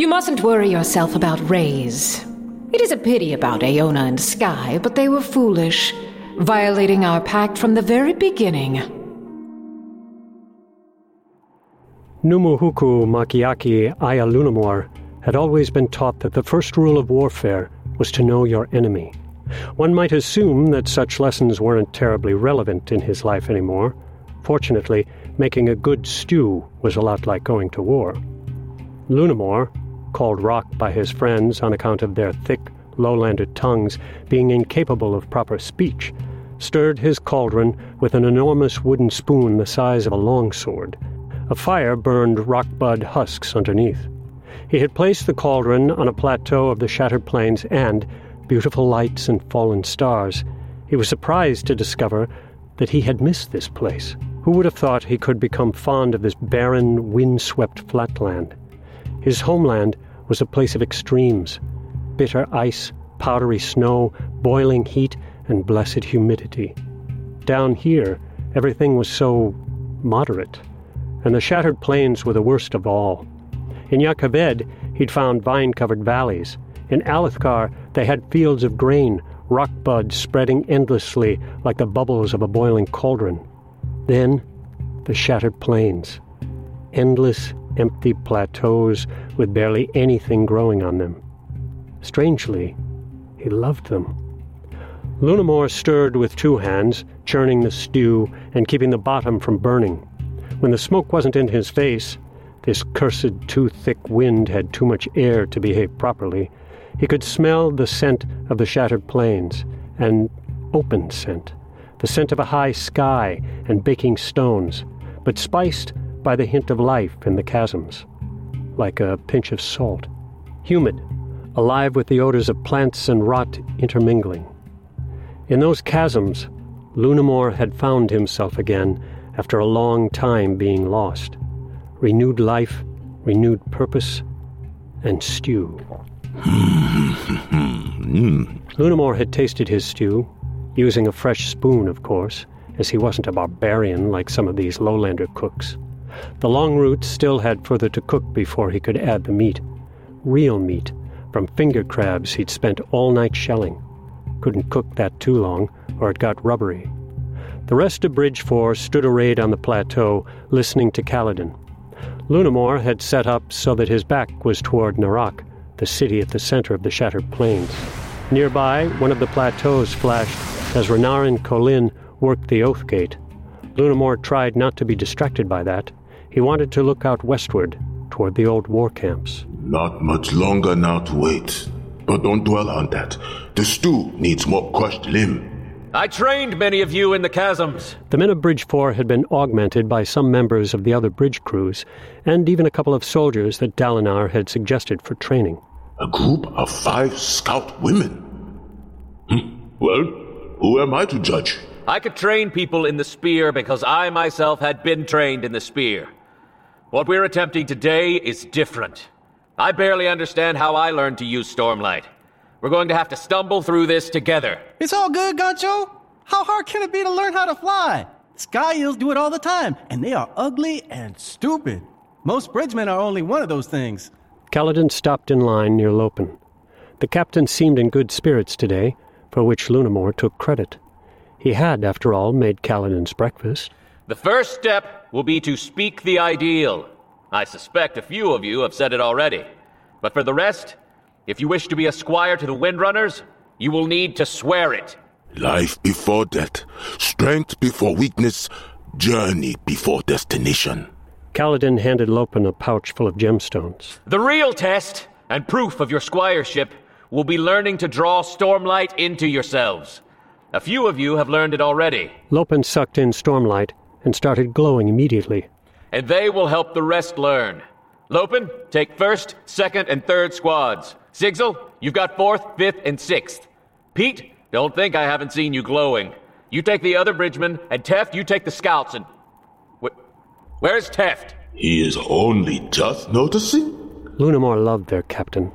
You mustn't worry yourself about Rayse. It is a pity about Aona and Skai, but they were foolish, violating our pact from the very beginning. Numuhuku Makiaki Aya Lunamore had always been taught that the first rule of warfare was to know your enemy. One might assume that such lessons weren't terribly relevant in his life anymore. Fortunately, making a good stew was a lot like going to war. Lunamore, called Rock by his friends on account of their thick, lowlander tongues being incapable of proper speech, stirred his cauldron with an enormous wooden spoon the size of a longsword. A fire burned rockbud husks underneath. He had placed the cauldron on a plateau of the shattered plains and, beautiful lights and fallen stars, he was surprised to discover that he had missed this place. Who would have thought he could become fond of this barren, wind-swept flatland? His homeland was a place of extremes bitter ice, powdery snow, boiling heat, and blessed humidity. Down here, everything was so moderate, and the shattered plains were the worst of all. In Jah he'd found vine covered valleys. In Alethkar, they had fields of grain, rock buds spreading endlessly like the bubbles of a boiling cauldron. Then, the shattered plains. Endless, empty plateaus with barely anything growing on them. Strangely, he loved them. Lunamore stirred with two hands, churning the stew and keeping the bottom from burning. When the smoke wasn't in his face, this cursed too thick wind had too much air to behave properly. He could smell the scent of the shattered plains, an open scent, the scent of a high sky and baking stones, but spiced by the hint of life in the chasms, like a pinch of salt, humid, alive with the odors of plants and rot intermingling. In those chasms, Lunamore had found himself again after a long time being lost. Renewed life, renewed purpose, and stew. Lunamore had tasted his stew, using a fresh spoon, of course, as he wasn't a barbarian like some of these lowlander cooks. The long root still had further to cook before he could add the meat. Real meat, from finger crabs he'd spent all night shelling. Couldn't cook that too long, or it got rubbery. The rest of Bridge 4 stood arrayed on the plateau, listening to Kaladin. Lunamore had set up so that his back was toward Narak, the city at the center of the shattered plains. Nearby, one of the plateaus flashed as Renarin Kholin worked the Oath Gate. Lunamore tried not to be distracted by that. He wanted to look out westward, toward the old war camps. Not much longer now to wait. But don't dwell on that. The stew needs more crushed limb. I trained many of you in the chasms. The men of Bridge 4 had been augmented by some members of the other bridge crews, and even a couple of soldiers that Dalinar had suggested for training. A group of five scout women. Hmm. Well, who am I to judge? I could train people in the spear because I myself had been trained in the spear. What we're attempting today is different. I barely understand how I learned to use Stormlight. We're going to have to stumble through this together. It's all good, Gancho. How hard can it be to learn how to fly? Sky eels do it all the time, and they are ugly and stupid. Most bridgemen are only one of those things. Kaladin stopped in line near Lopen. The captain seemed in good spirits today, for which Lunamore took credit. He had, after all, made Kaladin's breakfast. The first step will be to speak the ideal. I suspect a few of you have said it already. But for the rest, if you wish to be a squire to the Windrunners, you will need to swear it. Life before death, strength before weakness, journey before destination. Kaladin handed Lopen a pouch full of gemstones. The real test and proof of your squireship will be learning to draw Stormlight into yourselves. A few of you have learned it already. Lopen sucked in Stormlight and started glowing immediately. And they will help the rest learn. Lopen, take first, second, and third squads. Sigzil, you've got fourth, fifth, and sixth. Peet, don't think I haven't seen you glowing. You take the other bridgemen, and Teft, you take the scouts, and. Wh- Where's Teft? He is only just noticing? Lunamore loved their captain,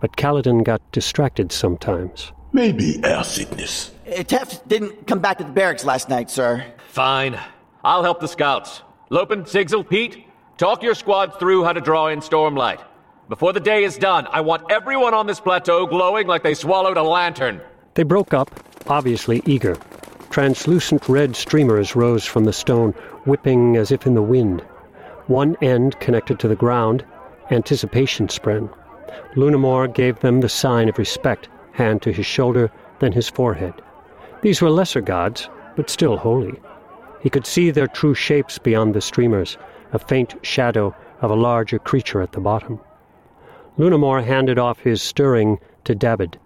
but Kaladin got distracted sometimes. Maybe air sickness. Uh, Teft didn't come back to the barracks last night, sir. Fine. I'll help the scouts. Lopen, Sigzil, Peet, talk your squads through how to draw in Stormlight. Before the day is done, I want everyone on this plateau glowing like they swallowed a lantern. They broke up, obviously eager. Translucent red streamers rose from the stone, whipping as if in the wind. One end connected to the ground, anticipation spren. Lunamore gave them the sign of respect, hand to his shoulder, then his forehead. These were lesser gods, but still holy. He could see their true shapes beyond the streamers, a faint shadow of a larger creature at the bottom. Lunamore handed off his stirring to David.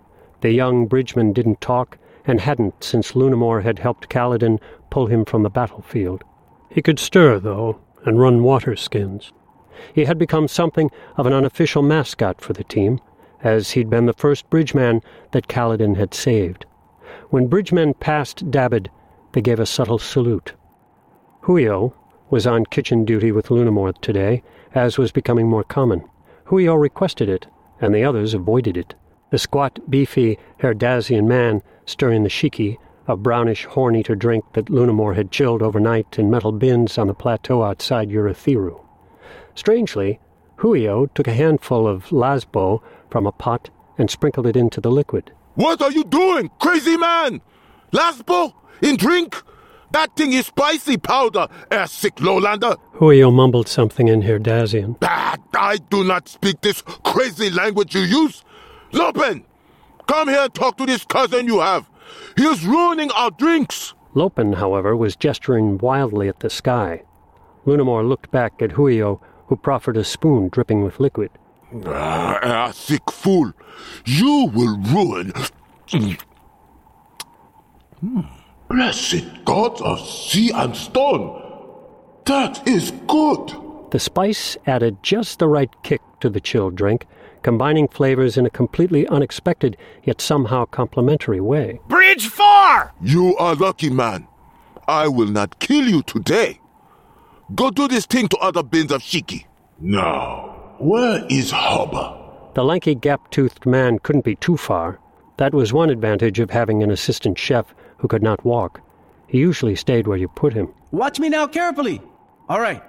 The young bridgeman didn't talk, and hadn't since Lunamore had helped Kaladin pull him from the battlefield. He could stir, though, and run water skins. He had become something of an unofficial mascot for the team, as he'd been the first bridgeman that Kaladin had saved. When bridgemen passed David, they gave a subtle salute. Huio was on kitchen duty with Lunamore today, as was becoming more common. Huio requested it, and the others avoided it. The squat, beefy Herdazian man stirring the shiki, a brownish horn-eater drink that Lunamore had chilled overnight in metal bins on the plateau outside Urithiru. Strangely, Huio took a handful of lasbo from a pot and sprinkled it into the liquid. What are you doing, crazy man? Lasbo? In drink? That thing is spicy powder, air sick lowlander. Huio mumbled something in Herdazian. Ah, I do not speak this crazy language you use. Lopen, come here and talk to this cousin you have. He is ruining our drinks. Lopen, however, was gesturing wildly at the sky. Lunamore looked back at Huio, who proffered a spoon dripping with liquid. Ah, ah, sick fool. You will ruin. Hmm. Blessed gods of sea and stone. That is good. The spice added just the right kick to the chilled drink, combining flavors in a completely unexpected yet somehow complementary way. Bridge 4! You are lucky, man. I will not kill you today. Go do this thing to other bins of shiki. Now, where is Hobber? The lanky, gap toothed man couldn't be too far. That was one advantage of having an assistant chef who could not walk. He usually stayed where you put him. Watch me now carefully. All right,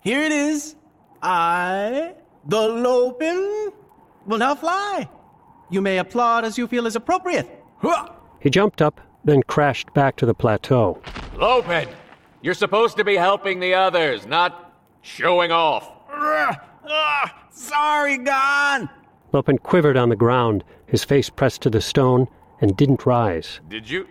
here it is. I, the Lopen, will now fly. You may applaud as you feel is appropriate. He jumped up, then crashed back to the plateau. Lopen, you're supposed to be helping the others, not showing off. Ah, sorry, Gon. Lopen quivered on the ground, his face pressed to the stone, and didn't rise. Did you.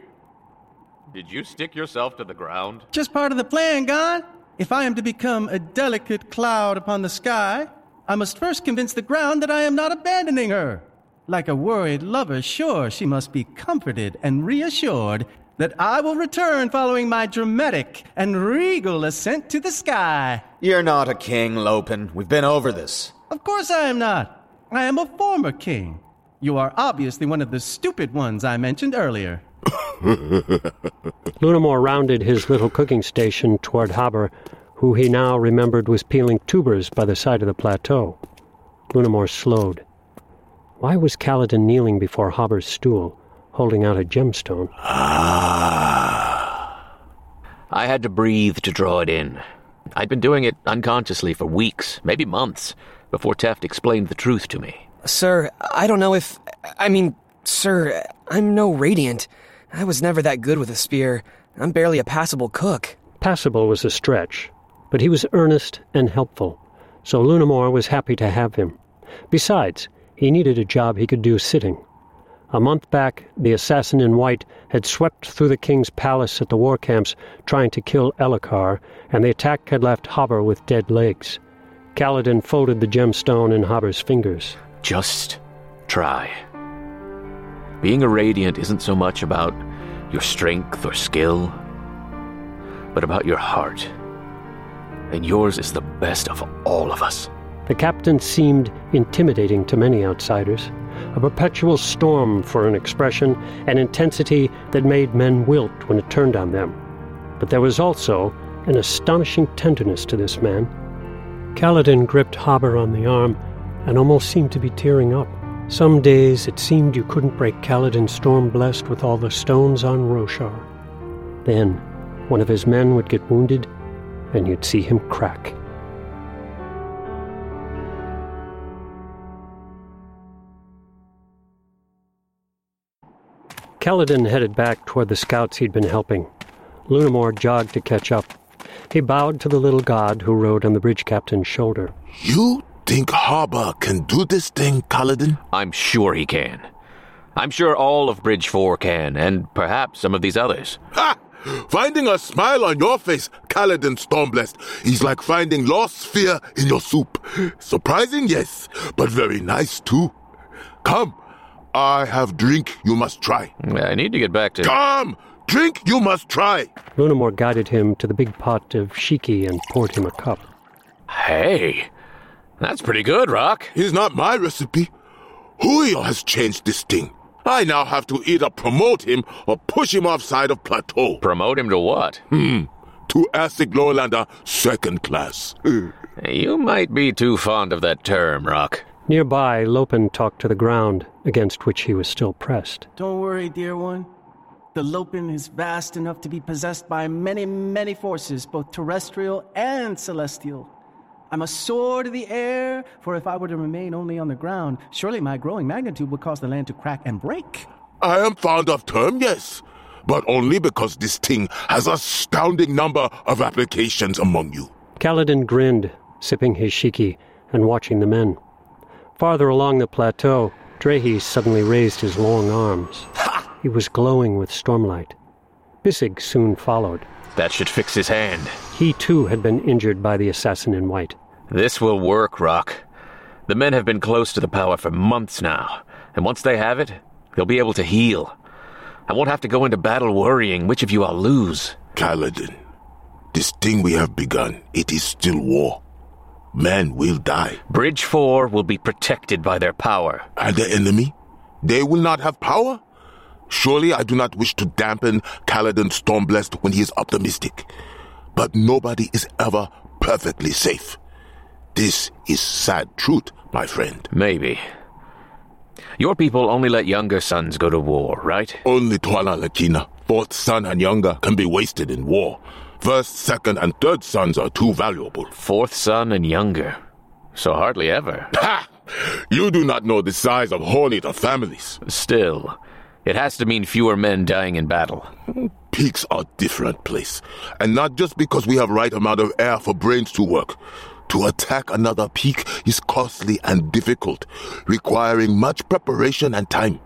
Did you stick yourself to the ground? Just part of the plan, God. If I am to become a delicate cloud upon the sky, I must first convince the ground that I am not abandoning her. Like a worried lover, sure, she must be comforted and reassured that I will return following my dramatic and regal ascent to the sky. You're not a king, Lopen. We've been over this. Of course I am not. I am a former king. You are obviously one of the stupid ones I mentioned earlier. Lunamore rounded his little cooking station toward Hobber, who he now remembered was peeling tubers by the side of the plateau. Lunamore slowed. Why was Kaladin kneeling before Hobber's stool, holding out a gemstone? Ah. I had to breathe to draw it in. I'd been doing it unconsciously for weeks, maybe months, before Teft explained the truth to me. Sir, I don't know if. I mean, sir, I'm no radiant. I was never that good with a spear. I'm barely a passable cook. Passable was a stretch, but he was earnest and helpful, so Lunamore was happy to have him. Besides, he needed a job he could do sitting. A month back, the assassin in white had swept through the king's palace at the war camps trying to kill Elhokar, and the attack had left Hobber with dead legs. Kaladin folded the gemstone in Hobber's fingers. Just try. Being a Radiant isn't so much about your strength or skill, but about your heart. And yours is the best of all of us. The captain seemed intimidating to many outsiders, a perpetual storm for an expression and intensity that made men wilt when it turned on them. But there was also an astonishing tenderness to this man. Kaladin gripped Hobber on the arm and almost seemed to be tearing up. Some days it seemed you couldn't break Kaladin storm-blessed with all the stones on Roshar. Then, one of his men would get wounded, and you'd see him crack. Kaladin headed back toward the scouts he'd been helping. Lunamore jogged to catch up. He bowed to the little god who rode on the bridge captain's shoulder. You think Hobber can do this thing, Kaladin? I'm sure he can. I'm sure all of Bridge 4 can, and perhaps some of these others. Ha! Finding a smile on your face, Kaladin Stormblessed, is like finding lost sphere in your soup. Surprising, yes, but very nice too. Come, I have drink you must try. I need to get back to. Come! Drink you must try. Lunamore guided him to the big pot of shiki and poured him a cup. Hey, that's pretty good, Rock. It's not my recipe. Huio has changed this thing. I now have to either promote him or push him offside of plateau. Promote him to what? Hmm. To Airsick Lowlander second class. you might be too fond of that term, Rock. Nearby, Lopen talked to the ground, against which he was still pressed. Don't worry, dear one. The Lopen is vast enough to be possessed by many, many forces, both terrestrial and celestial. I must soar to the air, for if I were to remain only on the ground, surely my growing magnitude would cause the land to crack and break. I am fond of term, yes, but only because this thing has astounding number of applications among you. Kaladin grinned, sipping his shiki and watching the men. Farther along the plateau, Drehy suddenly raised his long arms. He was glowing with stormlight. Bisig soon followed. That should fix his hand. He too had been injured by the assassin in white. This will work, Rock. The men have been close to the power for months now, and once they have it, they'll be able to heal. I won't have to go into battle worrying which of you I'll lose. Kaladin, this thing we have begun, it is still war. Men will die. Bridge 4 will be protected by their power. And the enemy? They will not have power? Surely I do not wish to dampen Kaladin Stormblessed when he is optimistic. But nobody is ever perfectly safe. This is sad truth, my friend. Maybe. Your people only let younger sons go to war, right? Only Tuala Lakina, fourth son and younger, can be wasted in war. First, second, and third sons are too valuable. Fourth son and younger. So hardly ever. Ha! You do not know the size of Horneater families. Still, it has to mean fewer men dying in battle. Peaks are different place. And not just because we have right amount of air for brains to work. To attack another peak is costly and difficult, requiring much preparation and time.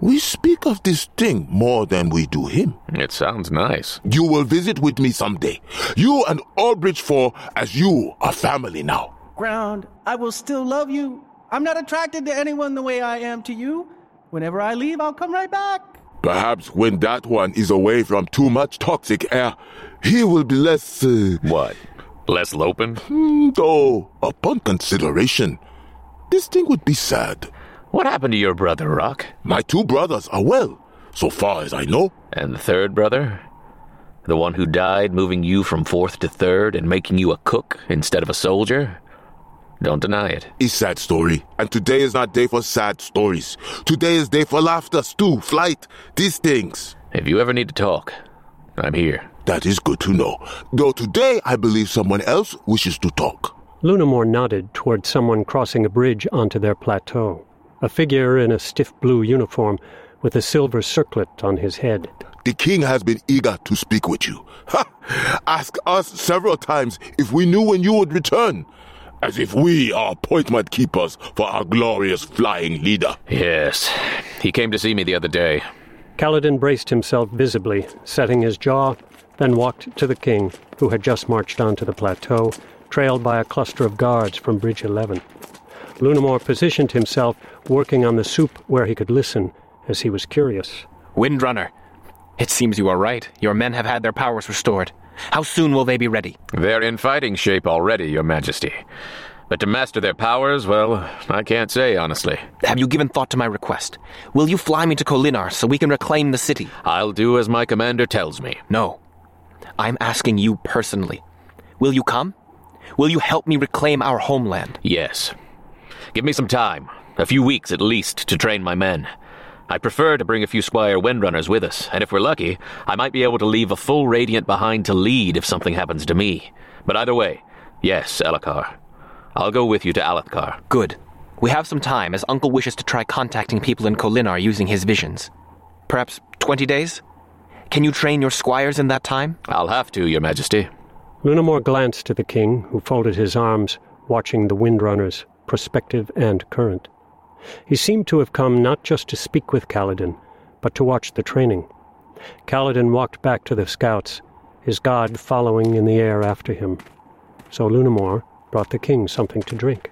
We speak of this thing more than we do him. It sounds nice. You will visit with me someday. You and Albridge for as you are family now. Ground, I will still love you. I'm not attracted to anyone the way I am to you. Whenever I leave, I'll come right back. Perhaps when that one is away from too much toxic air, he will be less. Uh, what? Less Lopen? Hmm, though, upon consideration, this thing would be sad. What happened to your brother, Rock? My two brothers are well, so far as I know. And the third brother? The one who died, moving you from fourth to third and making you a cook instead of a soldier? Don't deny it. It's sad story. And today is not day for sad stories. Today is day for laughter, stew, flight, these things. If you ever need to talk, I'm here. That is good to know. Though today I believe someone else wishes to talk. Lunamore nodded toward someone crossing a bridge onto their plateau. A figure in a stiff blue uniform with a silver circlet on his head. The king has been eager to speak with you. Ha! Ask us several times if we knew when you would return. As if we are appointment keepers for our glorious flying leader. Yes. He came to see me the other day. Kaladin braced himself visibly, setting his jaw, then walked to the king, who had just marched onto the plateau, trailed by a cluster of guards from Bridge 11. Lunamore positioned himself, working on the soup where he could listen, as he was curious. Windrunner, it seems you are right. Your men have had their powers restored. How soon will they be ready? They're in fighting shape already, Your Majesty. But to master their powers, well, I can't say, honestly. Have you given thought to my request? Will you fly me to Kholinar so we can reclaim the city? I'll do as my commander tells me. No. I'm asking you personally. Will you come? Will you help me reclaim our homeland? Yes. Give me some time, a few weeks at least, to train my men. I prefer to bring a few Squire Windrunners with us, and if we're lucky, I might be able to leave a full Radiant behind to lead if something happens to me. But either way, yes, Elhokar. I'll go with you to Alethkar. Good. We have some time, as Uncle wishes to try contacting people in Kholinar using his visions. perhaps 20 days? Can you train your squires in that time? I'll have to, Your Majesty. Lunamore glanced at the king, who folded his arms, watching the windrunners, prospective and current. He seemed to have come not just to speak with Kaladin, but to watch the training. Kaladin walked back to the scouts, his god following in the air after him. So Lunamore brought the king something to drink.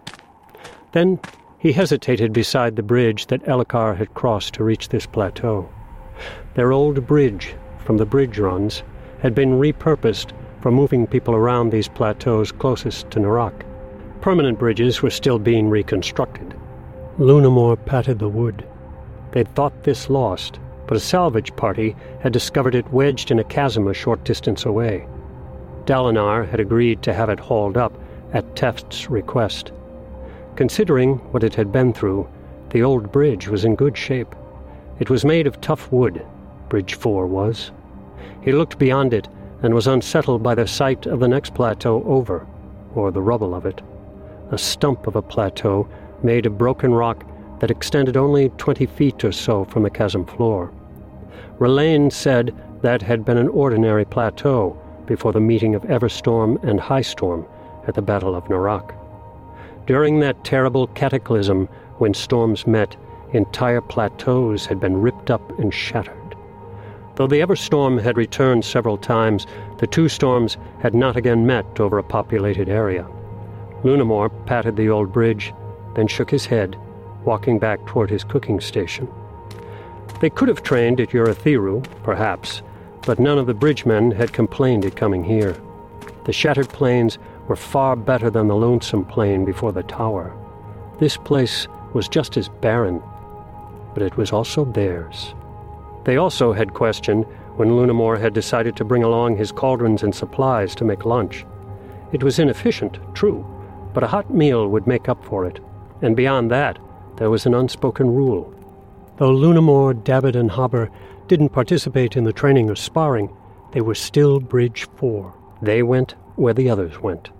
Then he hesitated beside the bridge that Elhokar had crossed to reach this plateau. Their old bridge, from the bridge runs, had been repurposed for moving people around these plateaus closest to Narak. Permanent bridges were still being reconstructed. Lunamore patted the wood. They'd thought this lost, but a salvage party had discovered it wedged in a chasm a short distance away. Dalinar had agreed to have it hauled up at Teft's request. Considering what it had been through, the old bridge was in good shape. It was made of tough wood, Bridge 4 was. He looked beyond it and was unsettled by the sight of the next plateau over, or the rubble of it. A stump of a plateau made of broken rock that extended only twenty feet or so from the chasm floor. Rlain said that had been an ordinary plateau before the meeting of Everstorm and Highstorm at the Battle of Narak. During that terrible cataclysm when storms met, entire plateaus had been ripped up and shattered. Though the Everstorm had returned several times, the two storms had not again met over a populated area. Lunamore patted the old bridge, then shook his head, walking back toward his cooking station. They could have trained at Urithiru, perhaps, but none of the bridgemen had complained at coming here. The shattered plains were far better than the lonesome plain before the tower. This place was just as barren, but it was also theirs. They also had questioned when Lunamore had decided to bring along his cauldrons and supplies to make lunch. It was inefficient, true, but a hot meal would make up for it, and beyond that, there was an unspoken rule. Though Lunamore, David, and Hobber didn't participate in the training or sparring, they were still Bridge 4. They went where the others went.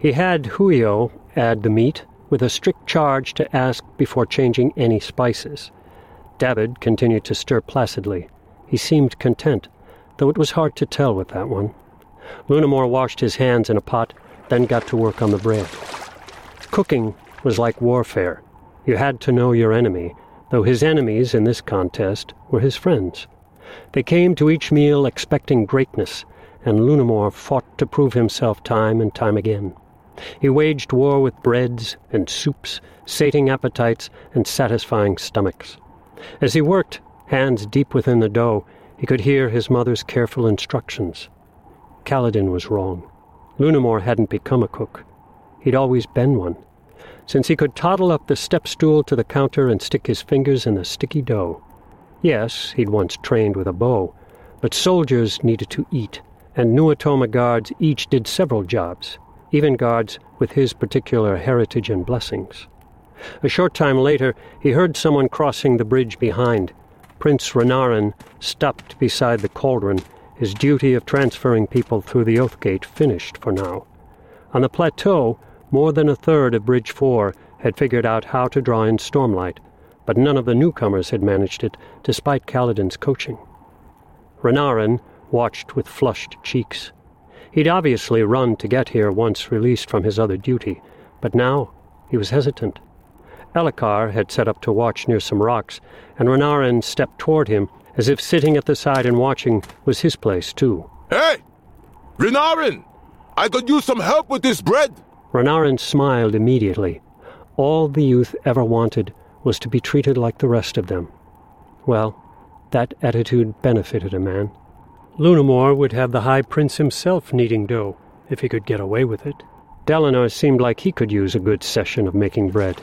He had Huio add the meat, with a strict charge to ask before changing any spices. David continued to stir placidly. He seemed content, though it was hard to tell with that one. Lunamore washed his hands in a pot, then got to work on the bread. Cooking was like warfare. You had to know your enemy, though his enemies in this contest were his friends. They came to each meal expecting greatness, and Lunamore fought to prove himself time and time again. He waged war with breads and soups, sating appetites and satisfying stomachs. As he worked, hands deep within the dough, he could hear his mother's careful instructions. Kaladin was wrong. Lunamore hadn't become a cook. He'd always been one. Since he could toddle up the step stool to the counter and stick his fingers in the sticky dough. Yes, he'd once trained with a bow, but soldiers needed to eat, and Nuatoma guards each did several jobs, even guards with his particular heritage and blessings. A short time later, he heard someone crossing the bridge behind. Prince Renarin stopped beside the cauldron, his duty of transferring people through the Oath Gate finished for now. On the plateau, more than a third of Bridge 4 had figured out how to draw in stormlight, but none of the newcomers had managed it, despite Kaladin's coaching. Renarin watched with flushed cheeks. He'd obviously run to get here once released from his other duty, but now he was hesitant. Elhokar had set up to watch near some rocks, and Renarin stepped toward him, as if sitting at the side and watching was his place, too. Hey! Renarin! I could use some help with this bread! Renarin smiled immediately. All the youth ever wanted was to be treated like the rest of them. Well, that attitude benefited a man. Lunamore would have the High Prince himself kneading dough, if he could get away with it. Dalinar seemed like he could use a good session of making bread.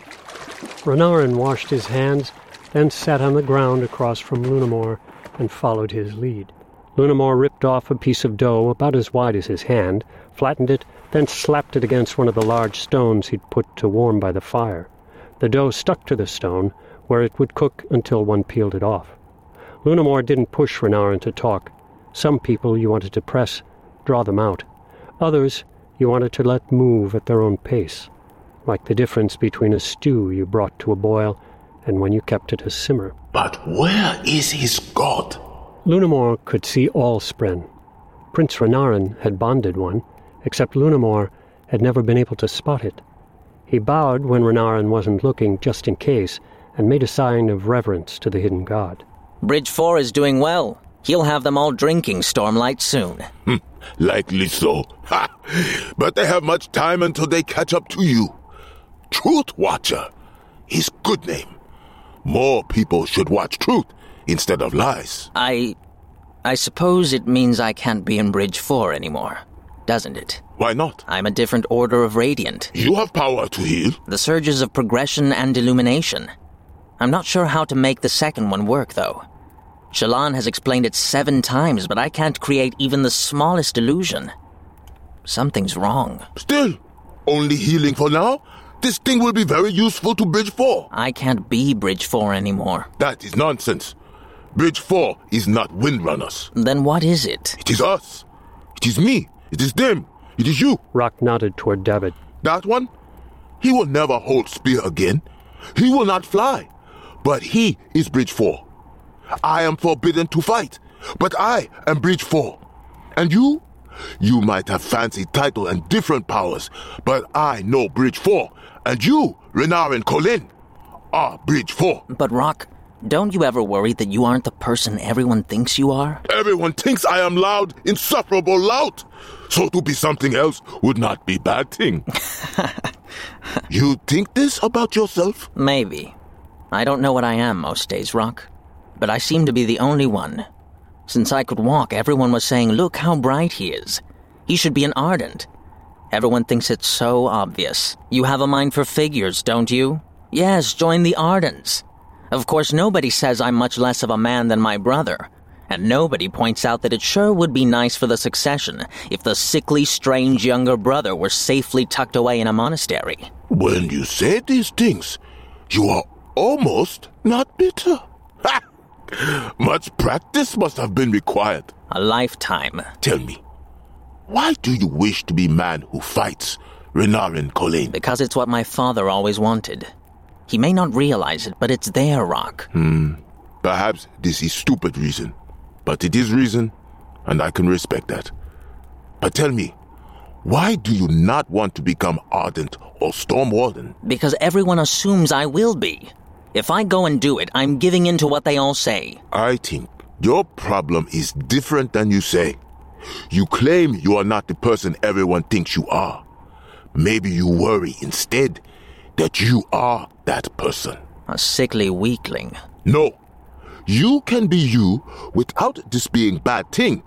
Renarin washed his hands, then sat on the ground across from Lunamore and followed his lead. Lunamore ripped off a piece of dough about as wide as his hand, flattened it, then slapped it against one of the large stones he'd put to warm by the fire. The dough stuck to the stone, where it would cook until one peeled it off. Lunamore didn't push Renarin to talk. Some people you wanted to press, draw them out. Others you wanted to let move at their own pace, like the difference between a stew you brought to a boil and when you kept it a simmer. But where is his god? Lunamore could see all Spren. Prince Renarin had bonded one, except Lunamore had never been able to spot it. He bowed when Renarin wasn't looking, just in case, and made a sign of reverence to the hidden god. Bridge 4 is doing well. He'll have them all drinking Stormlight soon. Hmm, likely so. Ha! But they have much time until they catch up to you. Truth Watcher. His good name. More people should watch truth instead of lies. I. I suppose it means I can't be in Bridge 4 anymore, doesn't it? Why not? I'm a different order of Radiant. You have power to heal. The surges of progression and illumination. I'm not sure how to make the second one work, though. Shallan has explained it seven times, but I can't create even the smallest illusion. Something's wrong. Still, only healing for now? This thing will be very useful to Bridge 4. I can't be Bridge 4 anymore. That is nonsense. Bridge 4 is not Windrunners. Then what is it? It is us. It is me. It is them. It is you. Rock nodded toward David. That one? He will never hold spear again. He will not fly. But he is Bridge 4. I am forbidden to fight, but I am Bridge 4. And you? You might have fancy title and different powers, but I know Bridge 4, and you, Renarin Kholin, are Bridge 4. But Rock, don't you ever worry that you aren't the person everyone thinks you are? Everyone thinks I am loud, insufferable loud. So to be something else would not be bad thing. you think this about yourself? Maybe. I don't know what I am most days, Rock. But I seem to be the only one. Since I could walk, everyone was saying, look how bright he is. He should be an Ardent. Everyone thinks it's so obvious. You have a mind for figures, don't you? Yes, join the Ardents. Of course, nobody says I'm much less of a man than my brother. And nobody points out that it sure would be nice for the succession if the sickly, strange younger brother were safely tucked away in a monastery. When you say these things, you are almost not bitter. Ha! Much practice must have been required. A lifetime. Tell me, why do you wish to be man who fights Renarin Kholin? Because it's what my father always wanted. He may not realize it, but it's there, Rock. Hmm. Perhaps this is stupid reason, but it is reason, and I can respect that. But tell me, why do you not want to become Ardent or Storm Warden? Because everyone assumes I will be. If I go and do it, I'm giving in to what they all say. I think your problem is different than you say. You claim you are not the person everyone thinks you are. Maybe you worry instead that you are that person. A sickly weakling. No. You can be you without this being bad thing.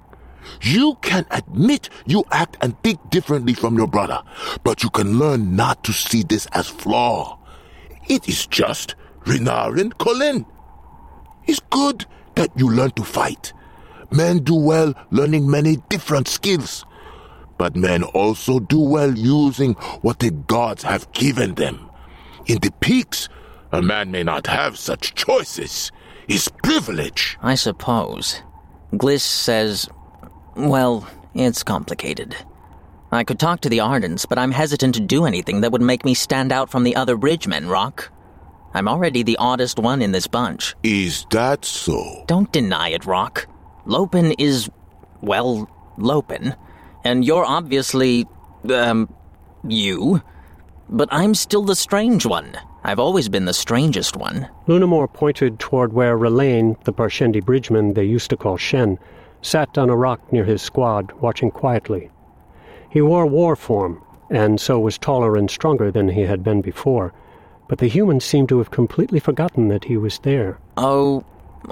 You can admit you act and think differently from your brother, but you can learn not to see this as flaw. It is just Renarin Kholin. It's good that you learn to fight. Men do well learning many different skills. But men also do well using what the gods have given them. In the peaks, a man may not have such choices. It's privilege. I suppose. Glys says, well, it's complicated. I could talk to the Ardents, but I'm hesitant to do anything that would make me stand out from the other bridgemen, Rock. I'm already the oddest one in this bunch. Is that so? Don't deny it, Rock. Lopen is, well, Lopen, And you're obviously, um, you. But I'm still the strange one. I've always been the strangest one. Lunamore pointed toward where Rlain, the Parshendi bridgeman they used to call Shen, sat on a rock near his squad, watching quietly. He wore war form, and so was taller and stronger than he had been before, but the humans seemed to have completely forgotten that he was there. Oh,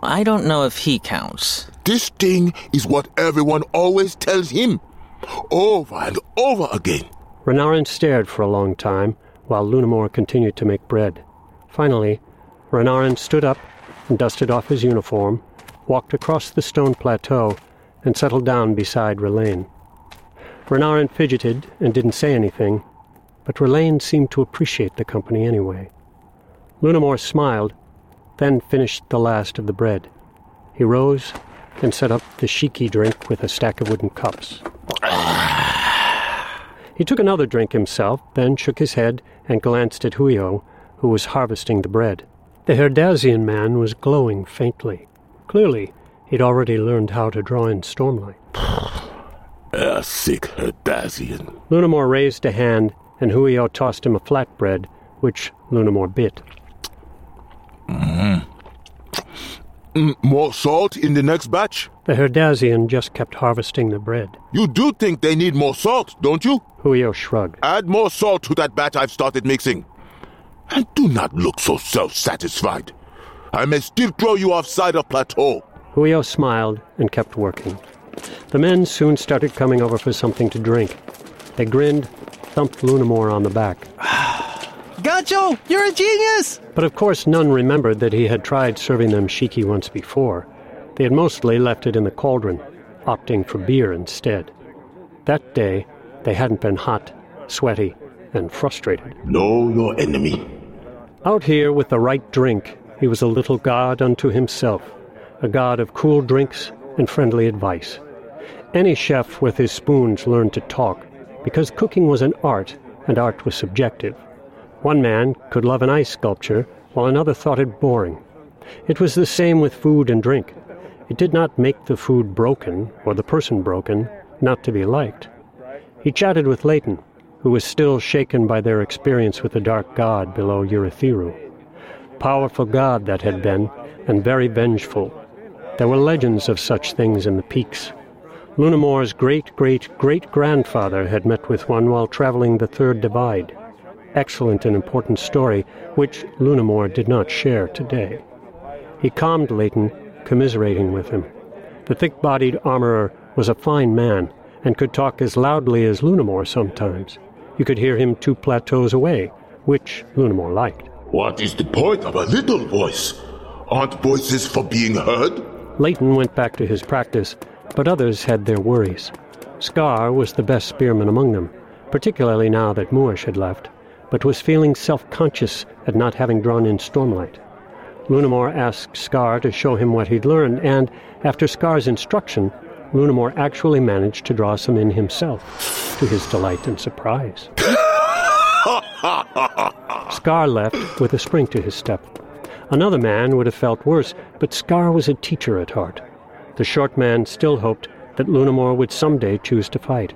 I don't know if he counts. This thing is what everyone always tells him, over and over again. Renarin stared for a long time, while Lunamore continued to make bread. Finally, Renarin stood up and dusted off his uniform, walked across the stone plateau, and settled down beside Rlain. Renarin fidgeted and didn't say anything, but Rlain seemed to appreciate the company anyway. Lunamore smiled, then finished the last of the bread. He rose and set up the shiki drink with a stack of wooden cups. he took another drink himself, then shook his head and glanced at Huio, who was harvesting the bread. The Herdazian man was glowing faintly. Clearly, he'd already learned how to draw in stormlight. A sick Herdazian. Lunamore raised a hand, and Huio tossed him a flatbread, which Lunamore bit. More salt in the next batch? The Herdazian just kept harvesting the bread. You do think they need more salt, don't you? Huio shrugged. Add more salt to that batch I've started mixing. And do not look so self satisfied. I may still throw you off side of plateau. Huio smiled and kept working. The men soon started coming over for something to drink. They grinned, thumped Lunamore on the back. Gacho, you're a genius! But of course, none remembered that he had tried serving them shiki once before. They had mostly left it in the cauldron, opting for beer instead. That day, they hadn't been hot, sweaty, and frustrated. Know your enemy. Out here, with the right drink, he was a little god unto himself, a god of cool drinks and friendly advice. Any chef with his spoons learned to talk, because cooking was an art, and art was subjective. One man could love an ice sculpture, while another thought it boring. It was the same with food and drink. It did not make the food broken, or the person broken, not to be liked. He chatted with Leyten, who was still shaken by their experience with the dark god below Urithiru. Powerful god that had been, and very vengeful. There were legends of such things in the peaks. Lunamore's great great great grandfather had met with one while traveling the Third Divide excellent and important story which Lunamore did not share today. He calmed Leyten, commiserating with him. The thick bodied armorer was a fine man and could talk as loudly as Lunamore sometimes. You could hear him two plateaus away, which Lunamore liked. What is the point of a little voice? Aren't voices for being heard? Leyten went back to his practice, but others had their worries. Scar was the best spearman among them, particularly now that Moash had left but was feeling self-conscious at not having drawn in Stormlight. Lunamore asked Scar to show him what he'd learned, and, after Scar's instruction, Lunamore actually managed to draw some in himself, to his delight and surprise. Scar left with a spring to his step. Another man would have felt worse, but Scar was a teacher at heart. The short man still hoped that Lunamore would someday choose to fight.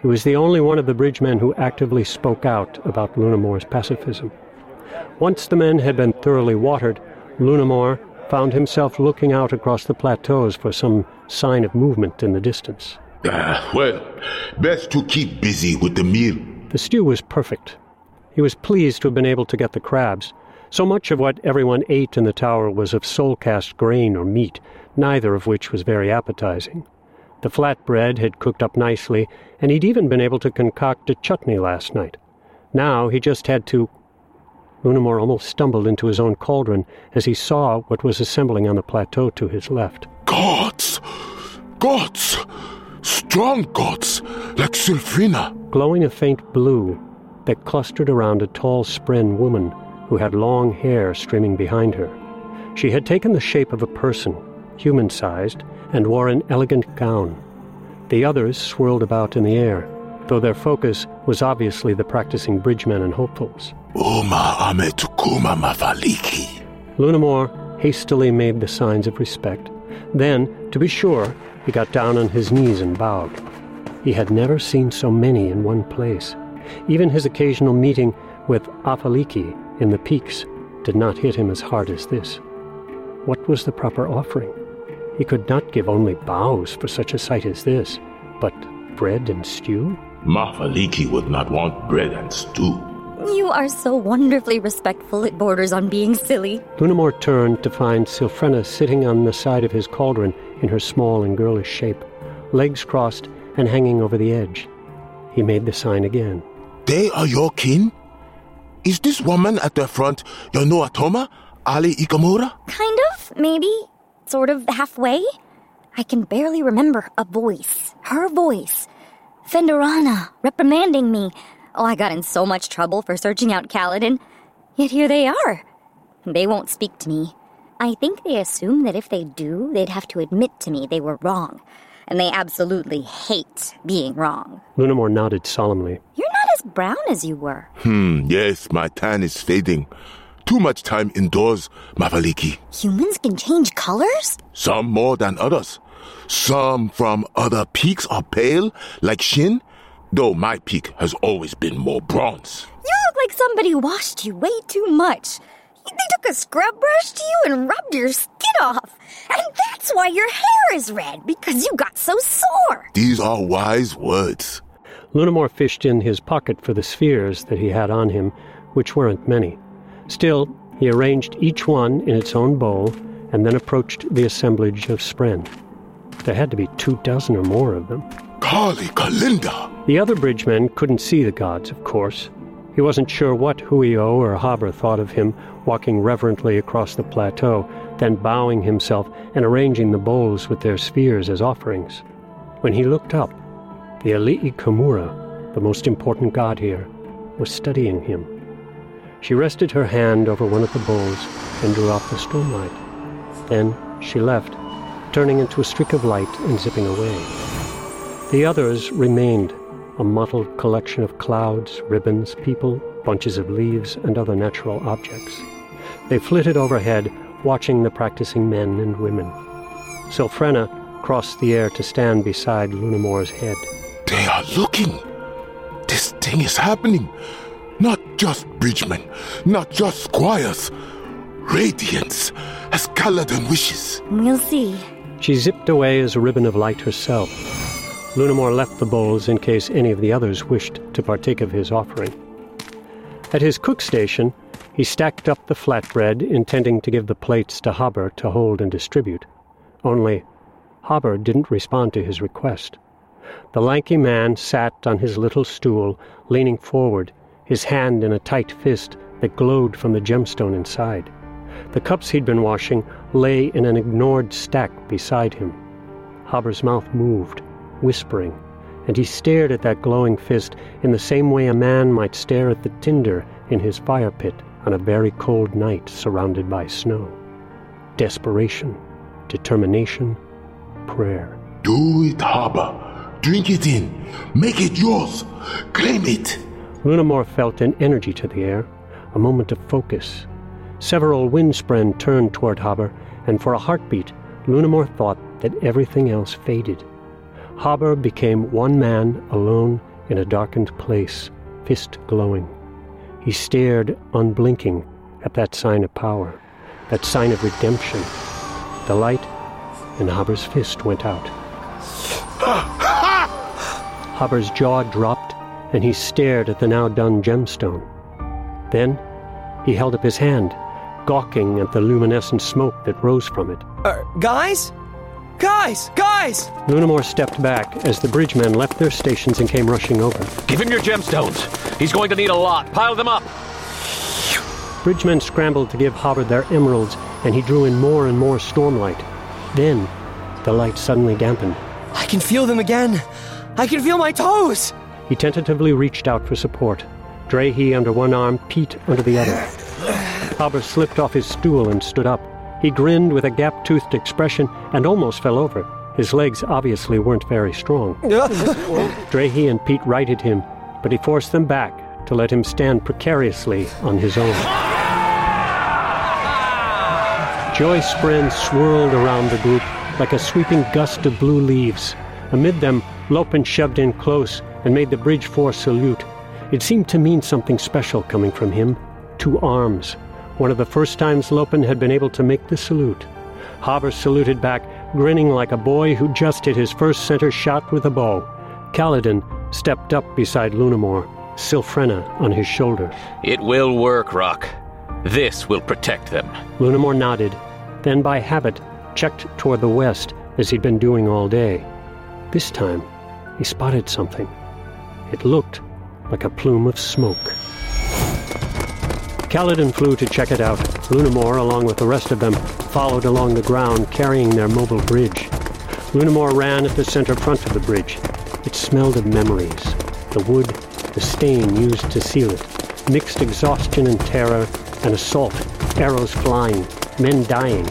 He was the only one of the bridge men who actively spoke out about Lunamore's pacifism. Once the men had been thoroughly watered, Lunamore found himself looking out across the plateaus for some sign of movement in the distance. Ah, well, best to keep busy with the meal. The stew was perfect. He was pleased to have been able to get the crabs. So much of what everyone ate in the tower was of soul-cast grain or meat, neither of which was very appetizing. The flat bread had cooked up nicely, and he'd even been able to concoct a chutney last night. Now he just had to. Lunamore almost stumbled into his own cauldron as he saw what was assembling on the plateau to his left. Gods! Gods! Strong gods! Like Sylphrena! Glowing a faint blue that clustered around a tall Spren woman who had long hair streaming behind her. She had taken the shape of a person, human sized, and wore an elegant gown. The others swirled about in the air, though their focus was obviously the practicing bridgemen and hopefuls. Uma ametukuma mavaliki. Lunamore hastily made the signs of respect. Then, to be sure, he got down on his knees and bowed. He had never seen so many in one place. Even his occasional meeting with Afaliki in the peaks did not hit him as hard as this. What was the proper offering? He could not give only bows for such a sight as this, but bread and stew? Mafaliki would not want bread and stew. You are so wonderfully respectful it borders on being silly. Lunamore turned to find Sylphrena sitting on the side of his cauldron in her small and girlish shape, legs crossed and hanging over the edge. He made the sign again. They are your kin? Is this woman at the front your Noatoma, Ali Ikamura? Kind of, maybe sort of halfway. I can barely remember a voice. Her voice. Phendorana, reprimanding me. Oh, I got in so much trouble for searching out Kaladin. Yet here they are. They won't speak to me. I think they assume that if they do, they'd have to admit to me they were wrong. And they absolutely hate being wrong. Lunamore nodded solemnly. You're not as brown as you were. Hmm, yes, my tan is fading. Too much time indoors, Mavaliki. Humans can change colors? Some more than others. Some from other peaks are pale, like Shin, though my peak has always been more bronze. You look like somebody washed you way too much. They took a scrub brush to you and rubbed your skin off. And that's why your hair is red, because you got so sore. These are wise words. Lunamor fished in his pocket for the spheres that he had on him, which weren't many. Still, he arranged each one in its own bowl and then approached the assemblage of Spren. There had to be two dozen or more of them. Kali Kalinda! The other bridgemen couldn't see the gods, of course. He wasn't sure what Huio or Hobber thought of him walking reverently across the plateau, then bowing himself and arranging the bowls with their spheres as offerings. When he looked up, the Ali'i Kamura, the most important god here, was studying him. She rested her hand over one of the bowls and drew out the stormlight. Then she left, turning into a streak of light and zipping away. The others remained, a mottled collection of clouds, ribbons, people, bunches of leaves, and other natural objects. They flitted overhead, watching the practicing men and women. Sylphrena crossed the air to stand beside Lunamor's head. They are looking. This thing is happening. Not just bridgemen, not just squires. Radiance, as Kaladin wishes. We'll see. She zipped away as a ribbon of light herself. Lunamor left the bowls in case any of the others wished to partake of his offering. At his cook station, he stacked up the flatbread, intending to give the plates to Hobber to hold and distribute. Only Hobber didn't respond to his request. The lanky man sat on his little stool, leaning forward, his hand in a tight fist that glowed from the gemstone inside. The cups he'd been washing lay in an ignored stack beside him. Hobber's mouth moved, whispering, and he stared at that glowing fist in the same way a man might stare at the tinder in his fire pit on a very cold night surrounded by snow. Desperation, determination, prayer. Do it, Hobber. Drink it in. Make it yours. Claim it. Lunamor felt an energy to the air, a moment of focus. Several windspren turned toward Hobber, and for a heartbeat, Lunamor thought that everything else faded. Hobber became one man alone in a darkened place, fist glowing. He stared, unblinking, at that sign of power, that sign of redemption. The light in Hobber's fist went out. Hobber's jaw dropped, and he stared at the now done gemstone. Then he held up his hand, gawking at the luminescent smoke that rose from it. Uh, guys? Guys! Guys! Lunamor stepped back as the bridgemen left their stations and came rushing over. Give him your gemstones. He's going to need a lot. Pile them up. Bridgemen scrambled to give Hobber their emeralds, and he drew in more and more stormlight. Then, the light suddenly dampened. I can feel them again. I can feel my toes. He tentatively reached out for support. Drehy under one arm, Peet under the other. Hobber slipped off his stool and stood up. He grinned with a gap toothed expression and almost fell over. His legs obviously weren't very strong. Drehy and Peet righted him, but he forced them back to let him stand precariously on his own. Joy Spren swirled around the group like a sweeping gust of blue leaves. Amid them, Lopen shoved in close and made the bridge force salute. It seemed to mean something special coming from him. Two arms. One of the first times Lopen had been able to make the salute. Hobber saluted back, grinning like a boy who just hit his first center shot with a bow. Kaladin stepped up beside Lunamor, Sylphrena on his shoulder. It will work, Rock. This will protect them. Lunamor nodded, then by habit checked toward the west as he'd been doing all day. This time, he spotted something. It looked like a plume of smoke. Kaladin flew to check it out. Lunamor, along with the rest of them, followed along the ground, carrying their mobile bridge. Lunamor ran at the center front of the bridge. It smelled of memories. The wood, the stain used to seal it, mixed exhaustion and terror, and assault, arrows flying, men dying.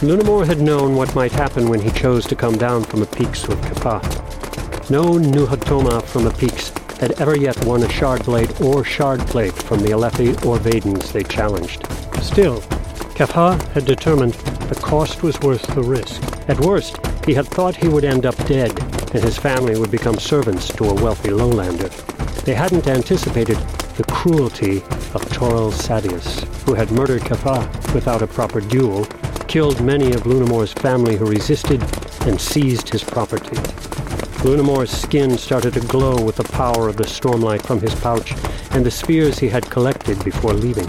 Lunamor had known what might happen when he chose to come down from the peaks with Kefha. No Nuhatoma from the peaks had ever yet won a shard blade or shard plate from the Alethi or Vedens they challenged. Still, Kefha had determined the cost was worth the risk. At worst, he had thought he would end up dead, and his family would become servants to a wealthy lowlander. They hadn't anticipated the cruelty of Torol Sadeas, who had murdered Kefha without a proper duel, killed many of Lunamor's family who resisted, and seized his property. Lunamor's skin started to glow with the power of the stormlight from his pouch and the spears he had collected before leaving.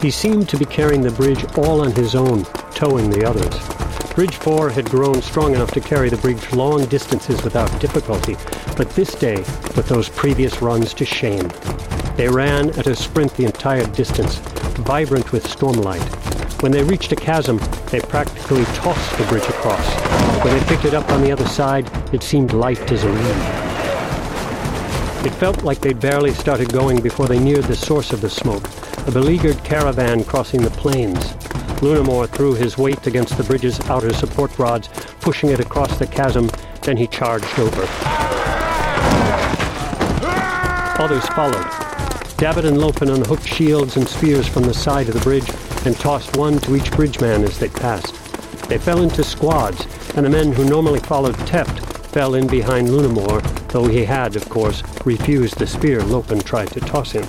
He seemed to be carrying the bridge all on his own, towing the others. Bridge 4 had grown strong enough to carry the bridge long distances without difficulty, but this day put those previous runs to shame. They ran at a sprint the entire distance, vibrant with stormlight. When they reached a chasm, they practically tossed the bridge across. When they picked it up on the other side, it seemed light as a reed. It felt like they'd barely started going before they neared the source of the smoke, a beleaguered caravan crossing the plains. Lunamor threw his weight against the bridge's outer support rods, pushing it across the chasm, then he charged over. Others followed, Dabbid and Lopen unhooked shields and spears from the side of the bridge and tossed one to each bridgeman as they passed. They fell into squads, and the men who normally followed Teft fell in behind Lunamor, though he had, of course, refused the spear Lopen tried to toss him.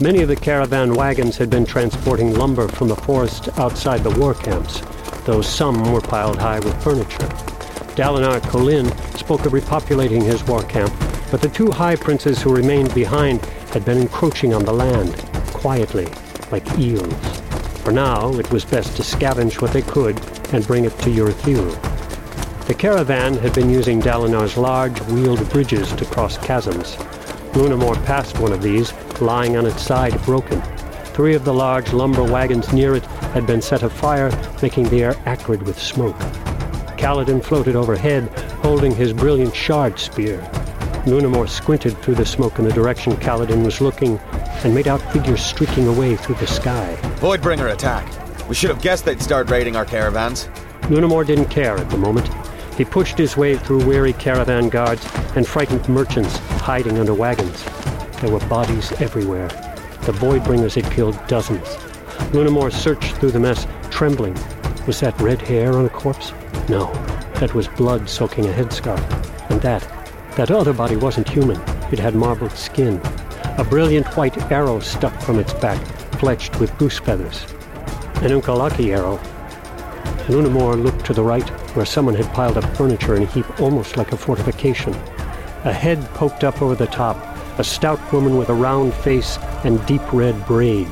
Many of the caravan wagons had been transporting lumber from the forest outside the war camps, though some were piled high with furniture. Dalinar Kholin spoke of repopulating his war camp, but the two high princes who remained behind had been encroaching on the land, quietly, like eels. For now, it was best to scavenge what they could and bring it to Urithiru. The caravan had been using Dalinar's large, wheeled bridges to cross chasms. Lunamor passed one of these, lying on its side broken. Three of the large lumber wagons near it had been set afire, making the air acrid with smoke. Kaladin floated overhead, holding his brilliant shard spear. Lunamor squinted through the smoke in the direction Kaladin was looking and made out figures streaking away through the sky. Voidbringer attack. We should have guessed they'd start raiding our caravans. Lunamor didn't care at the moment. He pushed his way through weary caravan guards and frightened merchants hiding under wagons. There were bodies everywhere. The Voidbringers had killed dozens. Lunamor searched through the mess, trembling. Was that red hair on a corpse? No, that was blood soaking a headscarf. And that that other body wasn't human. It had marbled skin. A brilliant white arrow stuck from its back, fletched with goose feathers. An Unkalaki arrow. Lunamor looked to the right, where someone had piled up furniture in a heap almost like a fortification. A head poked up over the top, a stout woman with a round face and deep red braid.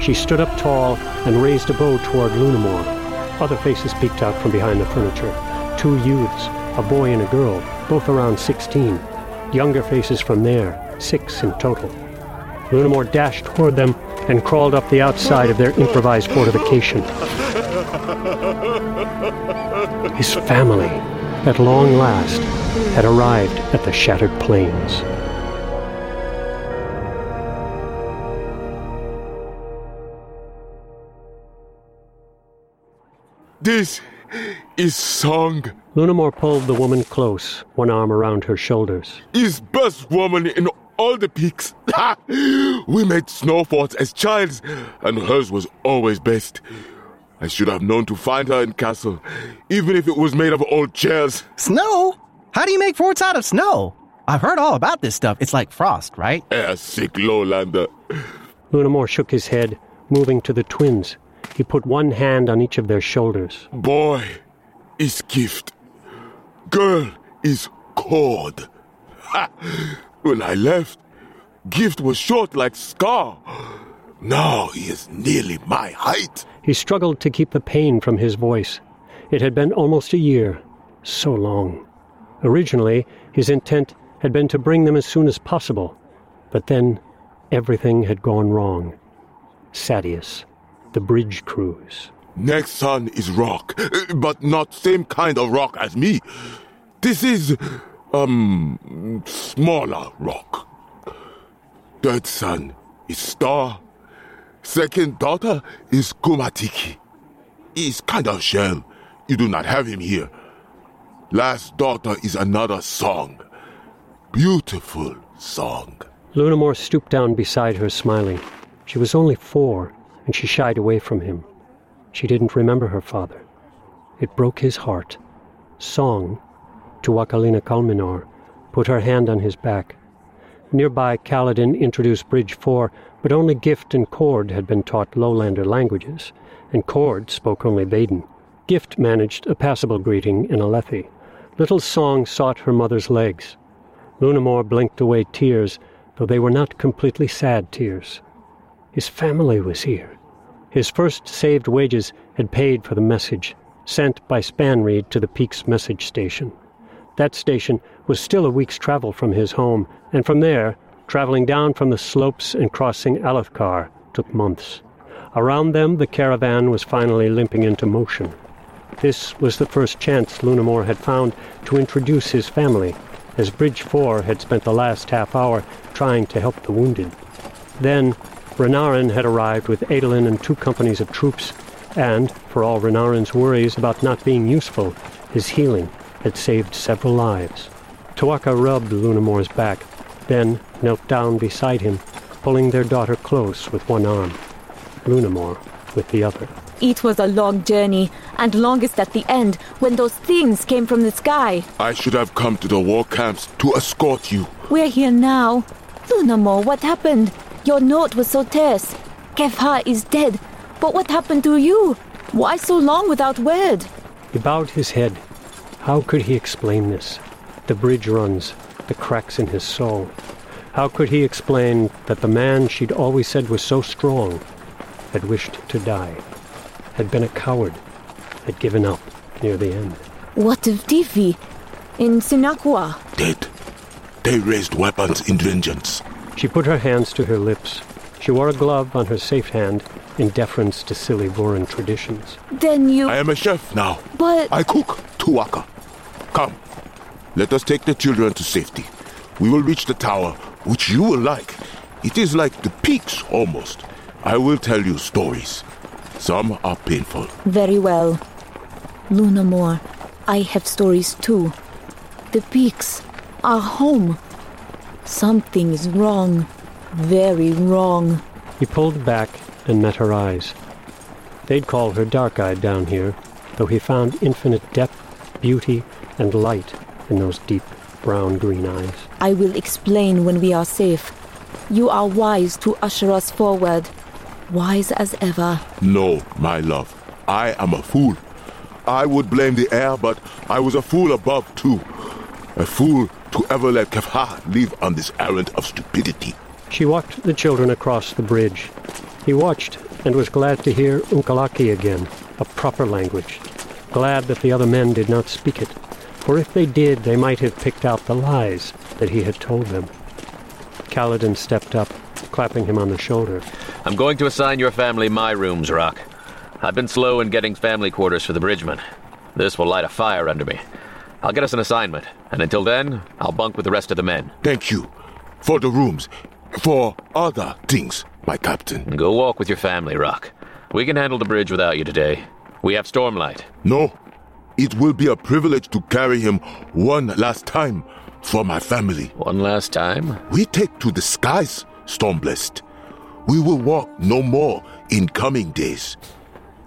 She stood up tall and raised a bow toward Lunamor. Other faces peeked out from behind the furniture. Two youths, a boy and a girl, both around 16. Younger faces from there, six in total. Lunamor dashed toward them and crawled up the outside of their improvised fortification. His family, at long last, had arrived at the shattered plains. This is song. Lunamor pulled the woman close, one arm around her shoulders. Is best woman in all the peaks. we made snow forts as childs, and hers was always best. I should have known to find her in castle, even if it was made of old chairs. Snow? How do you make forts out of snow? I've heard all about this stuff. It's like frost, right? A sick lowlander. Lunamor shook his head, moving to the twins. He put one hand on each of their shoulders. Boy is gift. Girl is cord. When I left, Gift was short like Skar. Now he is nearly my height. He struggled to keep the pain from his voice. It had been almost a year. So long. Originally, his intent had been to bring them as soon as possible. But then, everything had gone wrong. Sadeas the bridge crews. Next son is rock, but not same kind of rock as me. This is, um, smaller rock. Third son is Star. Second daughter is Kumatiki. He's kind of shell. You do not have him here. Last daughter is another song. Beautiful, song. Lunamor stooped down beside her, smiling. She was only four, and she shied away from him. She didn't remember her father. It broke his heart. Song, Tuakalina Kalminor, put her hand on his back. Nearby, Kaladin introduced Bridge 4, but only Gift and Cord had been taught Lowlander languages, and Cord spoke only Veden. Gift managed a passable greeting in Alethi. Little Song sought her mother's legs. Lunamor blinked away tears, though they were not completely sad tears. His family was here. His first saved wages had paid for the message, sent by Spanreed to the Peak's message station. That station was still a week's travel from his home, and from there, traveling down from the slopes and crossing Alethkar took months. Around them, the caravan was finally limping into motion. This was the first chance Lunamor had found to introduce his family, as Bridge 4 had spent the last half hour trying to help the wounded. Then, Renarin had arrived with Adolin and two companies of troops, and, for all Renarin's worries about not being useful, his healing had saved several lives. Tuaka rubbed Lunamor's back, then knelt down beside him, pulling their daughter close with one arm, Lunamor with the other. It was a long journey, and longest at the end, when those things came from the sky. I should have come to the war camps to escort you. We're here now. Lunamor, what happened? Your note was so terse. Kefha is dead. But what happened to you? Why so long without word? He bowed his head. How could he explain this? The bridge runs, the cracks in his soul. How could he explain that the man she'd always said was so strong had wished to die, had been a coward, had given up near the end? What of Tifi? In Sinakwa? Dead. They raised weapons in vengeance. She put her hands to her lips. She wore a glove on her safe hand in deference to silly Vorin traditions. Then you. I am a chef now. But. I cook tuaka. Come, let us take the children to safety. We will reach the tower, which you will like. It is like the peaks almost. I will tell you stories. Some are painful. Very well. Lunamor, I have stories too. The peaks, are home. Something is wrong. Very wrong. He pulled back and met her eyes. They'd call her dark eyed down here, though he found infinite depth, beauty, and light in those deep brown green eyes. I will explain when we are safe. You are wise to usher us forward. Wise as ever. No, my love. I am a fool. I would blame the air, but I was a fool above too. A fool to ever let Kefha live on this errand of stupidity. She walked the children across the bridge. He watched and was glad to hear Unkalaki again, a proper language. Glad that the other men did not speak it, for if they did, they might have picked out the lies that he had told them. Kaladin stepped up, clapping him on the shoulder. I'm going to assign your family my rooms, Rock. I've been slow in getting family quarters for the bridgemen. This will light a fire under me. I'll get us an assignment, and until then, I'll bunk with the rest of the men. Thank you. For the rooms. For other things, my captain. Go walk with your family, Rock. We can handle the bridge without you today. We have Stormlight. No. It will be a privilege to carry him one last time for my family. One last time? We take to the skies, Stormblessed. We will walk no more in coming days.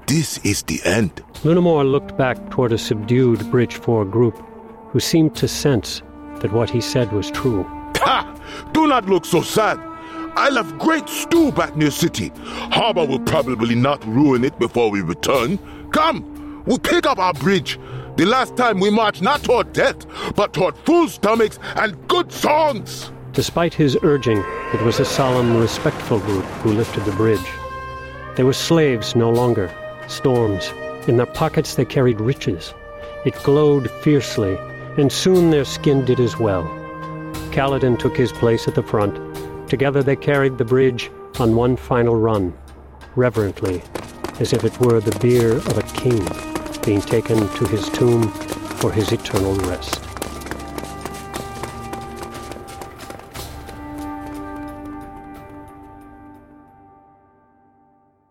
This is the end. Lunamor looked back toward a subdued Bridge 4 group who seemed to sense that what he said was true. Ha! Do not look so sad. I left great stew back near city. Hobber will probably not ruin it before we return. Come, we'll pick up our bridge. The last time we marched not toward death, but toward full stomachs and good songs. Despite his urging, it was a solemn, respectful group who lifted the bridge. They were slaves no longer, storms. In their pockets they carried riches. It glowed fiercely, and soon their skin did as well. Kaladin took his place at the front. Together they carried the bridge on one final run, reverently, as if it were the bier of a king being taken to his tomb for his eternal rest.